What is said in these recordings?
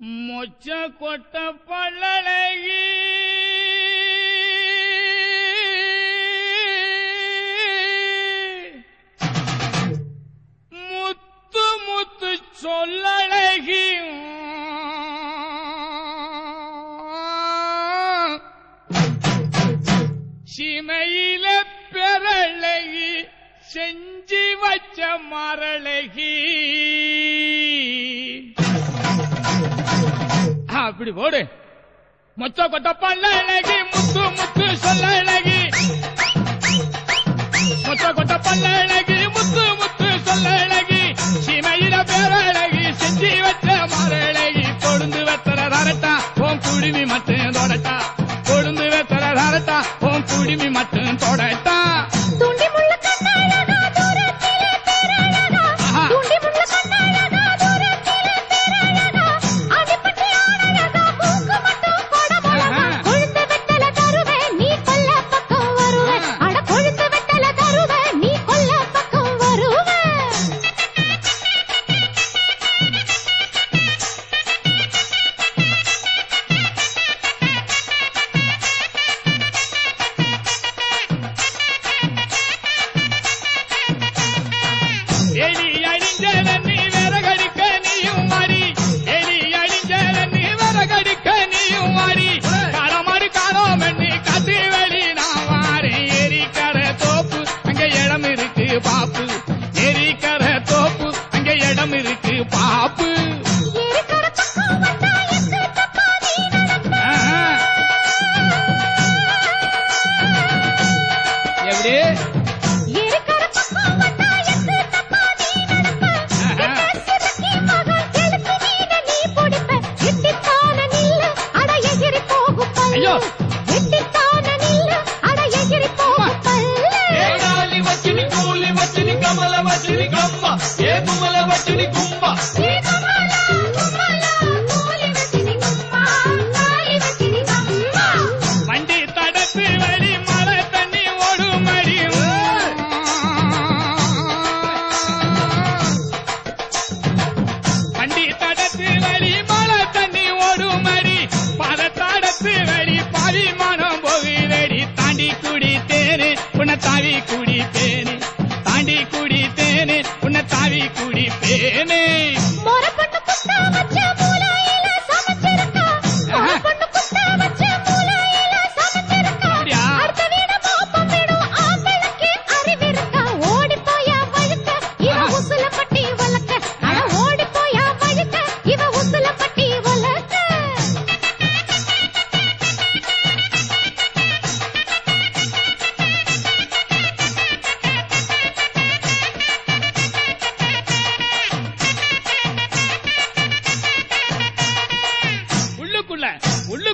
மொச்ச கொட்ட பள்ளழகி முத்து முத்து சொல்லழகி சிமையில பெறழகி செஞ்சு வச்ச மரழகி அப்படி ஓடு. மொச்ச கொத்த பல்ல அழகி முத்து முத்து சொல்ல அழகி மொச்ச கொத்த பல்ல அழகி முத்து முத்து சொல்ல அழகி சீமையில பேரழகி செஞ்சு வச்ச மாரழகி தொடுந்து வத்தர தரட்டா ஓம் குடிவி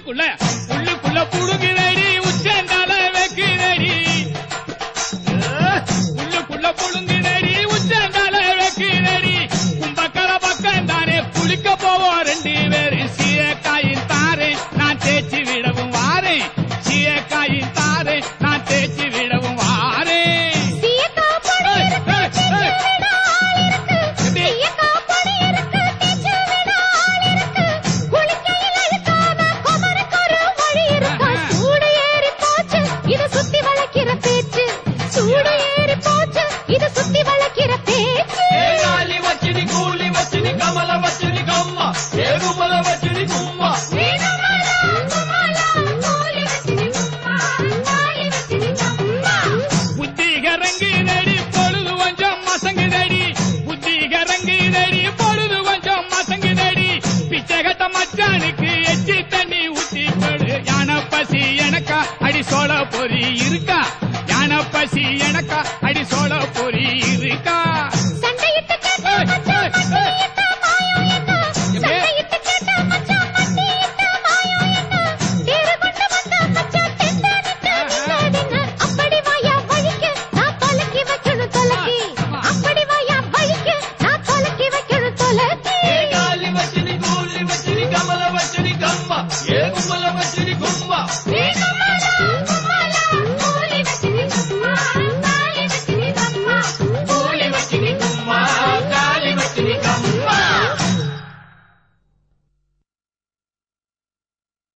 உள்ளுக்குள்ள உள்ளுக்குள்ள புடுங்க அடி சோழ புரியுதுக்கா